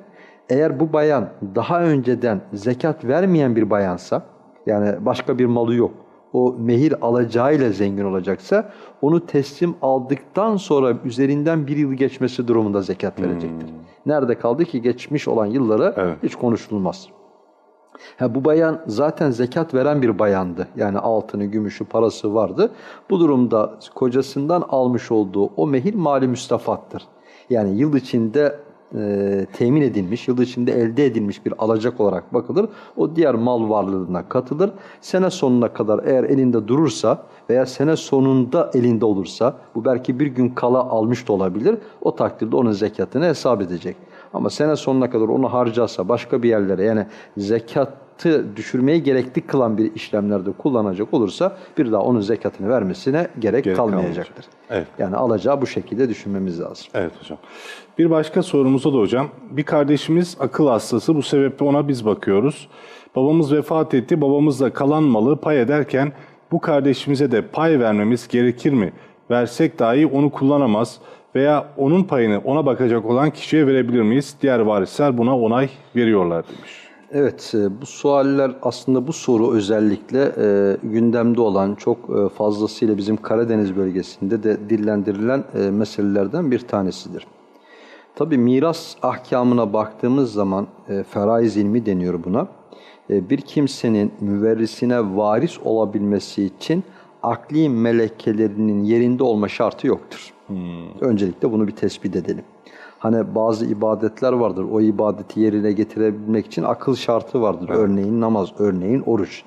Eğer bu bayan daha önceden zekat vermeyen bir bayansa, Yani başka bir malı yok. O mehir alacağıyla zengin olacaksa onu teslim aldıktan sonra üzerinden bir yıl geçmesi durumunda zekat verecektir. Nerede kaldı ki geçmiş olan yıllara Evet. hiç konuşulmaz. Ha, bu bayan zaten zekat veren bir bayandı. Yani altını, gümüşü, parası vardı. Bu durumda kocasından almış olduğu o mehir mali müstafattır. Yani yıl içinde e, temin edilmiş, yıl içinde elde edilmiş bir alacak olarak bakılır. O diğer mal varlığına katılır. Sene sonuna kadar eğer elinde durursa veya sene sonunda elinde olursa, bu belki bir gün kala almış da olabilir. O takdirde onun zekatını hesap edecek. Ama sene sonuna kadar onu harcarsa başka bir yerlere yani zekatı düşürmeyi gerekli kılan bir işlemlerde kullanacak olursa bir daha onun zekatını vermesine gerek, Gerek kalmayacaktır. kalmayacak. Evet. Yani alacağı bu şekilde düşünmemiz lazım. Evet hocam. Bir başka sorumuza da hocam. Bir kardeşimiz akıl hastası. Bu sebeple ona biz bakıyoruz. Babamız vefat etti. Babamızla kalan malı pay ederken bu kardeşimize de pay vermemiz gerekir mi? Versek dahi onu kullanamaz veya onun payını ona bakacak olan kişiye verebilir miyiz? Diğer varisler buna onay veriyorlar demiş. Evet, e, bu sualler aslında bu soru özellikle e, gündemde olan çok e, fazlasıyla bizim Karadeniz bölgesinde de dillendirilen e, meselelerden bir tanesidir. Tabi miras ahkamına baktığımız zaman e, feraiz ilmi deniyor buna. E, bir kimsenin müverrisine varis olabilmesi için akli melekelerinin yerinde olma şartı yoktur. Öncelikle bunu bir tespit edelim. Hani bazı ibadetler vardır. O ibadeti yerine getirebilmek için akıl şartı vardır. Örneğin namaz, örneğin oruç.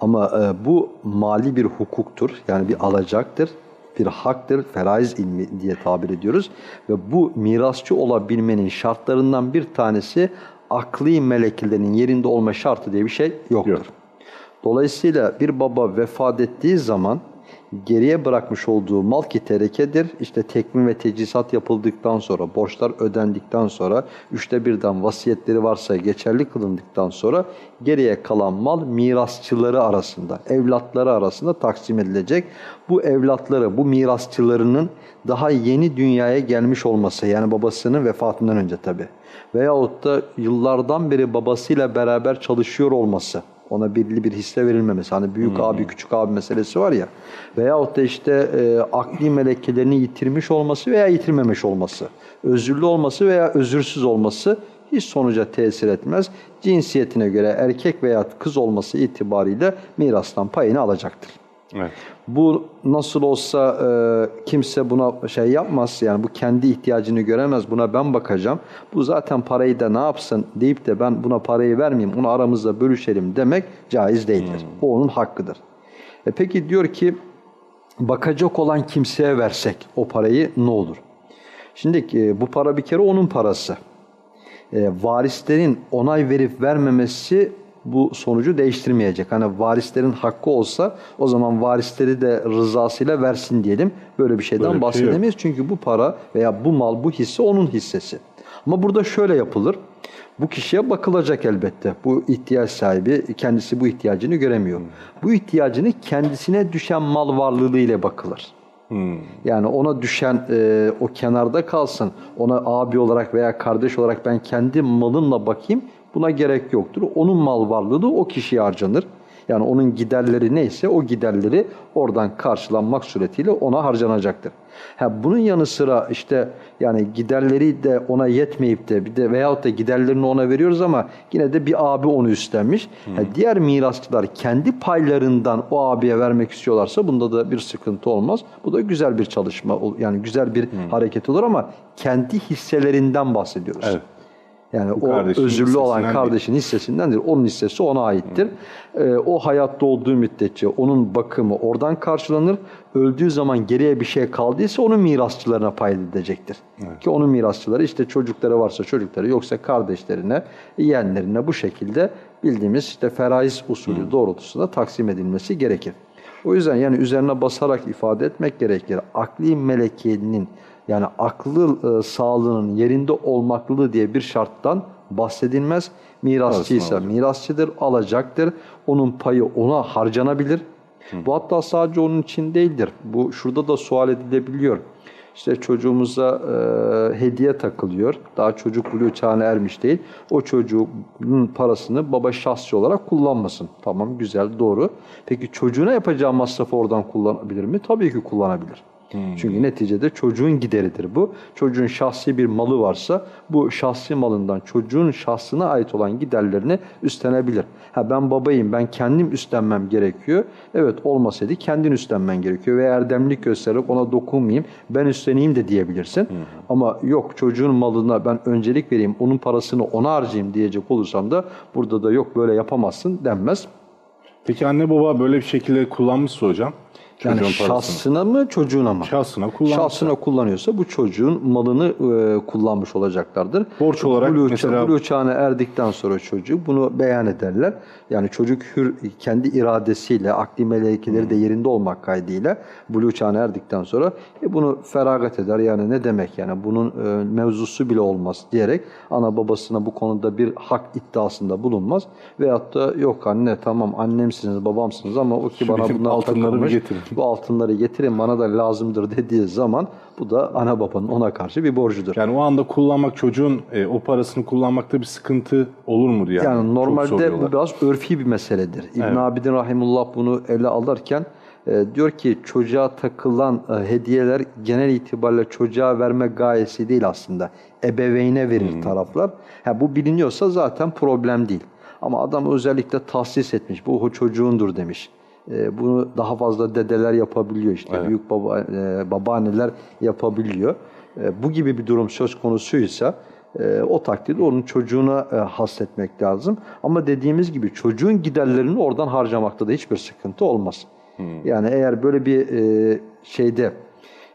Ama e, bu mali bir hukuktur. Yani bir alacaktır, bir haktır. Feraiz ilmi diye tabir ediyoruz. Ve bu mirasçı olabilmenin şartlarından bir tanesi akli melekelerin yerinde olma şartı diye bir şey yoktur. Yok. Dolayısıyla bir baba vefat ettiği zaman geriye bırakmış olduğu mal ki terekedir. İşte tekmin ve tecisat yapıldıktan sonra, borçlar ödendikten sonra, üçte birden vasiyetleri varsa geçerli kılındıktan sonra geriye kalan mal mirasçıları arasında, evlatları arasında taksim edilecek. Bu evlatları, bu mirasçılarının daha yeni dünyaya gelmiş olması yani babasının vefatından önce tabi veyahut da yıllardan beri babasıyla beraber çalışıyor olması ona belirli bir hisse verilmemesi. Hani büyük abi küçük abi meselesi var ya. Veyahut da işte e, akli melekelerini yitirmiş olması veya yitirmemiş olması. Özürlü olması veya özürsüz olması hiç sonuca tesir etmez. Cinsiyetine göre erkek veya kız olması itibariyle mirastan payını alacaktır. Evet. Bu nasıl olsa e, kimse buna şey yapmaz yani bu kendi ihtiyacını göremez buna ben bakacağım. Bu zaten parayı da ne yapsın deyip de ben buna parayı vermeyeyim onu aramızda bölüşelim demek caiz değildir. O onun hakkıdır. E peki diyor ki bakacak olan kimseye versek o parayı ne olur? Şimdi e, bu para bir kere onun parası. E, varislerin onay verip vermemesi bu sonucu değiştirmeyecek. Hani varislerin hakkı olsa o zaman varisleri de rızasıyla versin diyelim. Böyle bir şeyden Böyle bir şey yok. bahsedemeyiz. Çünkü bu para veya bu mal, bu hisse onun hissesi. Ama burada şöyle yapılır. Bu kişiye bakılacak elbette. Bu ihtiyaç sahibi kendisi bu ihtiyacını göremiyor. Bu ihtiyacını kendisine düşen mal varlığı ile bakılır. Yani ona düşen e, o kenarda kalsın. Ona abi olarak veya kardeş olarak ben kendi malımla bakayım. Buna gerek yoktur. Onun mal varlığı da o kişiye harcanır. Yani onun giderleri neyse o giderleri oradan karşılanmak suretiyle ona harcanacaktır. Ha, bunun yanı sıra işte yani giderleri de ona yetmeyip de bir de veyahut da giderlerini ona veriyoruz ama yine de bir abi onu üstlenmiş. Ha, diğer mirasçılar kendi paylarından o abiye vermek istiyorlarsa bunda da bir sıkıntı olmaz. Bu da güzel bir çalışma yani güzel bir hareket olur ama kendi hisselerinden bahsediyoruz. Evet. Yani Bu o özürlü olan kardeşin hissesindendir. Onun hissesi ona aittir. Ee, o hayatta olduğu müddetçe onun bakımı oradan karşılanır. Öldüğü zaman geriye bir şey kaldıysa onun mirasçılarına pay edilecektir. Ki onun mirasçıları işte çocukları varsa çocukları yoksa kardeşlerine, yeğenlerine bu şekilde bildiğimiz işte feraiz usulü doğrultusunda taksim edilmesi gerekir. O yüzden yani üzerine basarak ifade etmek gerekir. Akli melekenin yani aklı e, sağlığının yerinde olmaklılığı diye bir şarttan bahsedilmez. Mirasçıysa Arasına mirasçıdır, alacaktır. Onun payı ona harcanabilir. Bu hatta sadece onun için değildir. Bu şurada da sual edilebiliyor. İşte çocuğumuza e, hediye takılıyor. Daha çocuk buluğ çağına ermiş değil. O çocuğun parasını baba şahsi olarak kullanmasın. Tamam güzel doğru. Peki çocuğuna yapacağı masrafı oradan kullanabilir mi? Tabii ki kullanabilir. Çünkü neticede çocuğun gideridir bu. Çocuğun şahsi bir malı varsa bu şahsi malından çocuğun şahsına ait olan giderlerini üstlenebilir. Ha ben babayım ben kendim üstlenmem gerekiyor. Evet olmasaydı kendin üstlenmen gerekiyor. Ve erdemlik göstererek ona dokunmayayım ben üstleneyim de diyebilirsin. Ama yok çocuğun malına ben öncelik vereyim onun parasını ona harcayayım diyecek olursam da burada da yok böyle yapamazsın denmez. Peki anne baba böyle bir şekilde kullanmışsa hocam çocuğun Yani parasını. şahsına mı çocuğuna mı? Şahsına kullanmışsa. Şahsına kullanıyorsa bu çocuğun malını e, kullanmış olacaklardır. Borç olarak Buluğ, mesela- çağına erdikten sonra çocuğu bunu beyan ederler. Yani çocuk hür kendi iradesiyle, akli melekeleri de yerinde olmak kaydıyla buluğ çağına erdikten sonra e, bunu feragat eder. Yani ne demek yani bunun e, mevzusu bile olmaz diyerek ana babasına bu konuda bir hak iddiasında bulunmaz. Veyahut da yok anne tamam annemsiniz babamsınız ama o ki Şu bana bunlar altınları takılmış. getirin. Bu altınları getirin bana da lazımdır dediği zaman bu da ana babanın ona karşı bir borcudur. Yani o anda kullanmak çocuğun e, o parasını kullanmakta bir sıkıntı olur mu diye. Yani normalde bu biraz örfi bir meseledir. İbn Evet. Abidin Rahimullah bunu ele alırken e, diyor ki çocuğa takılan e, hediyeler genel itibariyle çocuğa verme gayesi değil aslında. Ebeveyne verir Hmm. taraflar. Ha, bu biliniyorsa zaten problem değil. Ama adam özellikle tahsis etmiş. Bu o çocuğundur demiş. E, bunu daha fazla dedeler yapabiliyor işte. Evet. Büyük baba e, babaanneler yapabiliyor. E, bu gibi bir durum söz konusuysa e, o takdirde onun çocuğuna e, hasretmek lazım. Ama dediğimiz gibi çocuğun giderlerini oradan harcamakta da hiçbir sıkıntı olmaz. Yani eğer böyle bir e, şeyde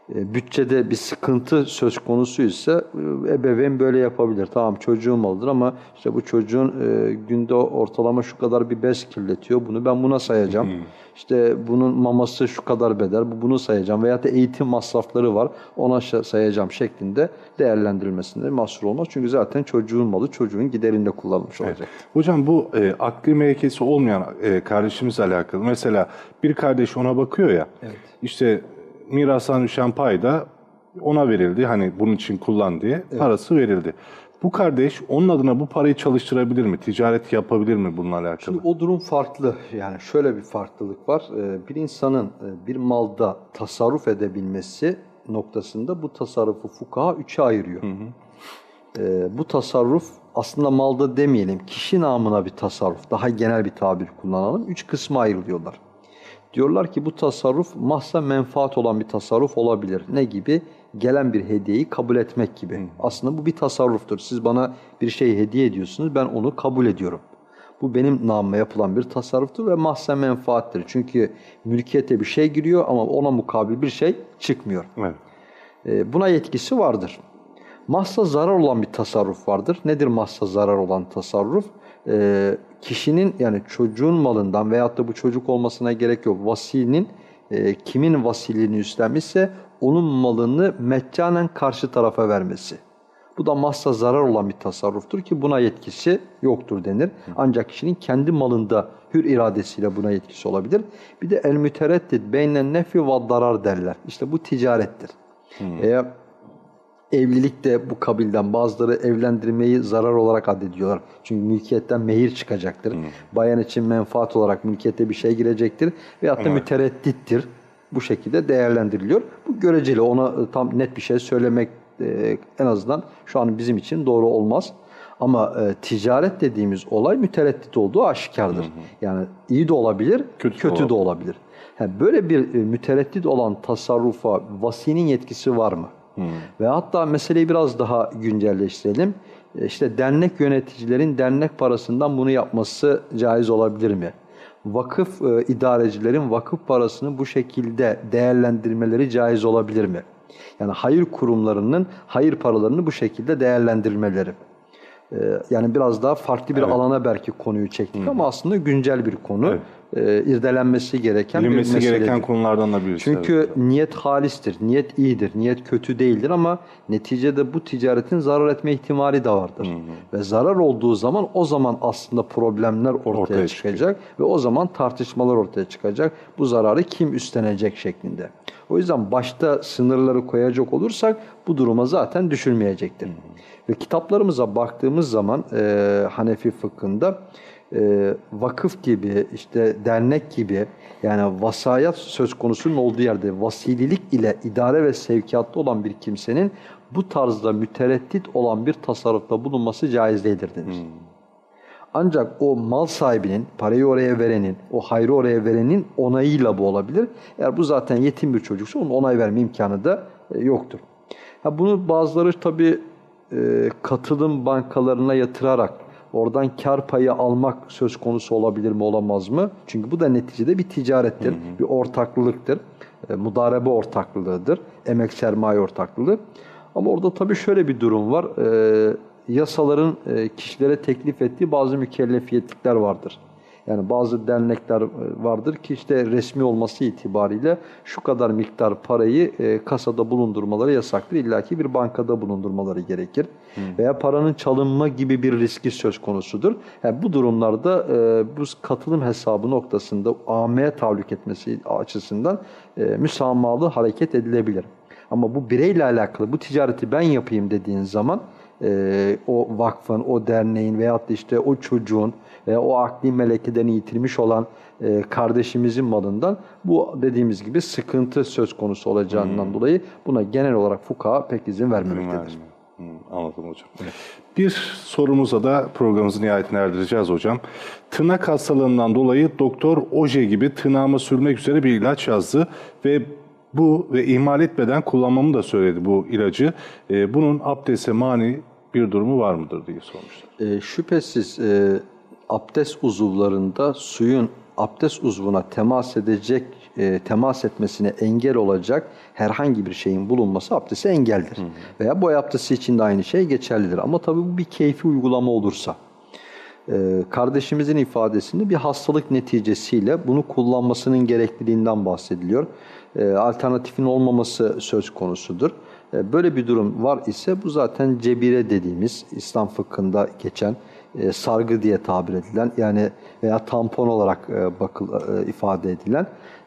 bütçede bir sıkıntı söz konusuysa e, ebeveyn böyle yapabilir. Tamam çocuğum malıdır ama işte bu çocuğun e, günde ortalama şu kadar bir bez kirletiyor. Bunu ben buna sayacağım. İşte bunun maması şu kadar bedel. Bu bunu sayacağım. Veyahut da eğitim masrafları var. Ona sayacağım şeklinde değerlendirilmesinde mahsur olmaz. Çünkü zaten çocuğun malı çocuğun giderinde kullanılmış olacak. Hocam bu e, akli melekesi olmayan e, kardeşimizle alakalı. Mesela bir kardeş ona bakıyor ya. İşte mirastan düşen pay da ona verildi. Hani bunun için kullan diye parası verildi. Bu kardeş onun adına bu parayı çalıştırabilir mi? Ticaret yapabilir mi bununla alakalı? Şimdi o durum farklı. Yani şöyle bir farklılık var. Ee, Bir insanın e, bir malda tasarruf edebilmesi noktasında bu tasarrufu fukaha üçe ayırıyor. Ee, Bu tasarruf aslında malda demeyelim, kişi namına bir tasarruf. Daha genel bir tabir kullanalım. Üç kısma ayrılıyorlar. Diyorlar ki bu tasarruf mahsa menfaat olan bir tasarruf olabilir. Ne gibi? Gelen bir hediyeyi kabul etmek gibi. Aslında bu bir tasarruftur. Siz bana bir şey hediye ediyorsunuz, ben onu kabul ediyorum. Bu benim namıma yapılan bir tasarruftur ve mahsa menfaattir. Çünkü mülkiyete bir şey giriyor ama ona mukabil bir şey çıkmıyor. Evet. E, Buna yetkisi vardır. Mahsa zarar olan bir tasarruf vardır. Nedir mahsa zarar olan tasarruf? E, kişinin yani çocuğun malından veyahut da bu çocuk olmasına gerek yok. Vasinin e, kimin vasiliğini üstlenmişse onun malını meccanen karşı tarafa vermesi. Bu da mahsa zarar olan bir tasarruftur ki buna yetkisi yoktur denir. Ancak kişinin kendi malında hür iradesiyle buna yetkisi olabilir. Bir de el mütereddit beynen nefi ve darar derler. İşte bu ticarettir. Eğer evlilik de bu kabilden bazıları evlendirmeyi zarar olarak addediyorlar. Çünkü mülkiyetten mehir çıkacaktır. Bayan için menfaat olarak mülkiyete bir şey girecektir. Veyahut da Evet. mütereddittir. Bu şekilde değerlendiriliyor. Bu göreceli ona e, tam net bir şey söylemek e, en azından şu an bizim için doğru olmaz. Ama e, ticaret dediğimiz olay mütereddit olduğu aşikardır. Yani iyi de olabilir, Kötü kötü, de de olabilir. Ha, böyle bir e, mütereddit olan tasarrufa vasinin yetkisi var mı? Ve hatta meseleyi biraz daha güncelleştirelim. E, İşte dernek yöneticilerin dernek parasından bunu yapması caiz olabilir mi? Vakıf e, idarecilerin vakıf parasını bu şekilde değerlendirmeleri caiz olabilir mi? Yani hayır kurumlarının hayır paralarını bu şekilde değerlendirmeleri. Ee, yani biraz daha farklı bir Evet. alana belki konuyu çektik ama aslında güncel bir konu. Evet. E, irdelenmesi gereken bir Bilinmesi meseledir. gereken konulardan da birisi. Çünkü evet. niyet halistir, niyet iyidir, niyet kötü değildir ama neticede bu ticaretin zarar etme ihtimali de vardır. Ve zarar olduğu zaman o zaman aslında problemler ortaya, Ortaya çıkacak ve o zaman tartışmalar ortaya çıkacak. Bu zararı kim üstlenecek şeklinde. O yüzden başta sınırları koyacak olursak bu duruma zaten düşülmeyecektir. Ve kitaplarımıza baktığımız zaman e, Hanefi fıkhında e, vakıf gibi, işte dernek gibi yani vasayat söz konusunun olduğu yerde vasililik ile idare ve sevkiyatta olan bir kimsenin bu tarzda mütereddit olan bir tasarrufta bulunması caiz değildir denir. Ancak o mal sahibinin, parayı oraya verenin, o hayrı oraya verenin onayıyla bu olabilir. Eğer bu zaten yetim bir çocuksa onun onay verme imkanı da e, yoktur. Ha bunu bazıları tabii e, katılım bankalarına yatırarak oradan kar payı almak söz konusu olabilir mi olamaz mı? Çünkü bu da neticede bir ticarettir, bir ortaklılıktır. E, mudarebe ortaklığıdır, emek sermaye ortaklığı. Ama orada tabii şöyle bir durum var. E, yasaların e, kişilere teklif ettiği bazı mükellefiyetlikler vardır. Yani bazı dernekler e, vardır ki işte resmi olması itibariyle şu kadar miktar parayı e, kasada bulundurmaları yasaktır. İlla ki bir bankada bulundurmaları gerekir. Veya paranın çalınma gibi bir riski söz konusudur. Yani bu durumlarda e, bu katılım hesabı noktasında AM'ye tahallük etmesi açısından e, müsamahalı hareket edilebilir. Ama bu bireyle alakalı bu ticareti ben yapayım dediğin zaman e, o vakfın, o derneğin veyahut da işte o çocuğun veya o akli melekeden yitirmiş olan e, kardeşimizin malından bu dediğimiz gibi sıkıntı söz konusu olacağından dolayı buna genel olarak fukaha pek izin vermemektedir. Hı, anladım hocam. Bir sorumuza da programımızı nihayetine erdireceğiz hocam. Tırnak hastalığından dolayı doktor oje gibi tırnağıma sürmek üzere bir ilaç yazdı ve bu ve ihmal etmeden kullanmamı da söyledi bu ilacı. Ee, bunun abdeste mani bir durumu var mıdır diye sormuşlar. E, şüphesiz e, abdest uzuvlarında suyun abdest uzvuna temas edecek, e, temas etmesine engel olacak herhangi bir şeyin bulunması abdeste engeldir. Veya boy abdesti için de aynı şey geçerlidir. Ama tabii bu bir keyfi uygulama olursa. Ee, kardeşimizin ifadesinde bir hastalık neticesiyle bunu kullanmasının gerekliliğinden bahsediliyor. Ee, alternatifin olmaması söz konusudur. Ee, böyle bir durum var ise bu zaten cebire dediğimiz İslam fıkhında geçen e, sargı diye tabir edilen yani veya tampon olarak e, bakıl, e, ifade edilen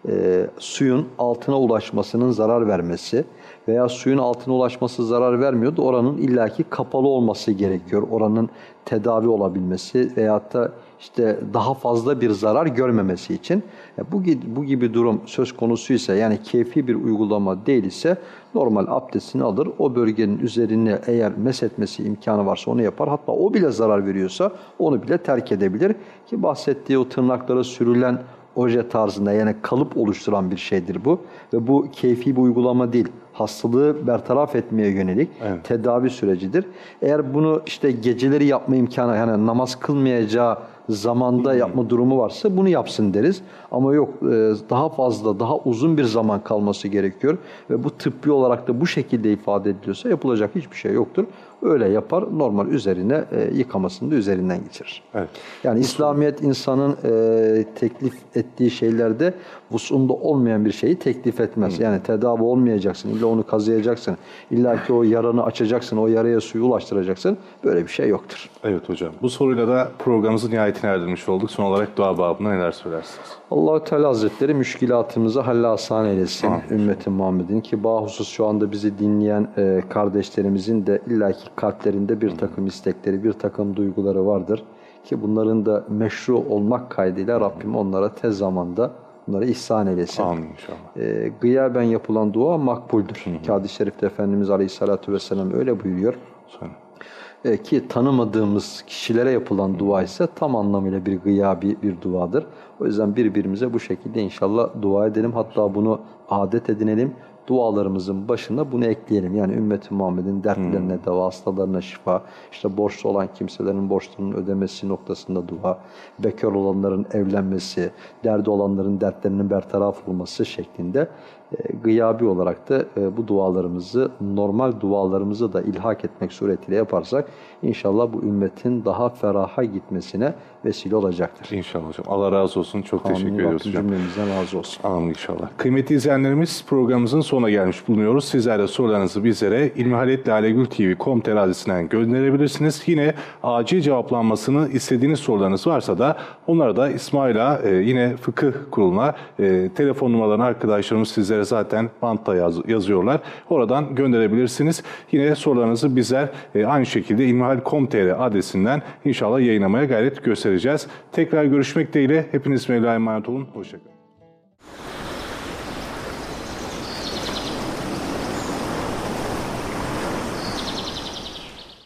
e, suyun altına ulaşmasının zarar vermesi veya suyun altına ulaşması zarar vermiyordu. Oranın illaki kapalı olması gerekiyor. Oranın tedavi olabilmesi veyahut da işte daha fazla bir zarar görmemesi için E, bu bu gibi durum söz konusuysa yani keyfi bir uygulama değil ise normal abdestini alır. O bölgenin üzerine eğer mesetmesi imkanı varsa onu yapar. Hatta o bile zarar veriyorsa onu bile terk edebilir. Ki bahsettiği o tırnaklara sürülen oje tarzında yani kalıp oluşturan bir şeydir bu. Ve bu keyfi bir uygulama değil. Hastalığı bertaraf etmeye yönelik Evet. tedavi sürecidir. Eğer bunu işte geceleri yapma imkanı yani namaz kılmayacağı zamanda yapma durumu varsa bunu yapsın deriz. Ama yok e, daha fazla daha uzun bir zaman kalması gerekiyor ve bu tıbbi olarak da bu şekilde ifade ediliyorsa yapılacak hiçbir şey yoktur. Öyle yapar normal üzerine e, yıkamasını da üzerinden geçirir. Evet. Yani İslamiyet insanın e, teklif ettiği şeylerde vusunda olmayan bir şeyi teklif etmez. Yani tedavi olmayacaksın, illa onu kazıyacaksın, illa ki o yaranı açacaksın, o yaraya suyu ulaştıracaksın. Böyle bir şey yoktur. Evet hocam. Bu soruyla da programımızın nihayetine erdirmiş olduk. Son olarak dua babına neler söylersiniz? Allahu Teala Hazretleri müşkilatımızı hallasan eylesin ümmeti Muhammed'in ki bahusus şu anda bizi dinleyen e, kardeşlerimizin de illaki kalplerinde bir takım istekleri, bir takım duyguları vardır ki bunların da meşru olmak kaydıyla Rabbim onlara tez zamanda bunları ihsan eylesin. Amin inşallah. E, gıyaben yapılan dua makbuldür. Hadis-i şerifte Efendimiz Aleyhisselatü Vesselam öyle buyuruyor. E, ki tanımadığımız kişilere yapılan dua ise tam anlamıyla bir gıyabi bir duadır. O yüzden birbirimize bu şekilde inşallah dua edelim. Hatta bunu adet edinelim. Dualarımızın başına bunu ekleyelim. Yani ümmeti Muhammed'in dertlerine deva, hastalarına şifa, işte borçlu olan kimselerin borçlarının ödemesi noktasında dua, bekar olanların evlenmesi, derdi olanların dertlerinin bertaraf olması şeklinde gıyabi olarak da e, bu dualarımızı normal dualarımızı da ilhak etmek suretiyle yaparsak inşallah bu ümmetin daha feraha gitmesine vesile olacaktır. İnşallah hocam. Allah razı olsun. Çok teşekkür Amin. ediyoruz Rabbim hocam. cümlemizden razı olsun. Amin inşallah. Kıymetli izleyenlerimiz programımızın sonuna gelmiş bulunuyoruz. Sizler de sorularınızı bizlere ilmihaletlalegültv.com.tr adresinden gönderebilirsiniz. Yine acil cevaplanmasını istediğiniz sorularınız varsa da onları da İsmail'a e, yine fıkıh kuruluna e, telefon numaralarını arkadaşlarımız sizlere zaten bantta yaz- yazıyorlar. Oradan gönderebilirsiniz. Yine sorularınızı bizler e, aynı şekilde ilmihal.com.tr adresinden inşallah yayınlamaya gayret göstereceğiz. Tekrar görüşmek dileğiyle. Hepiniz Mevla'ya emanet olun. Hoşçakalın.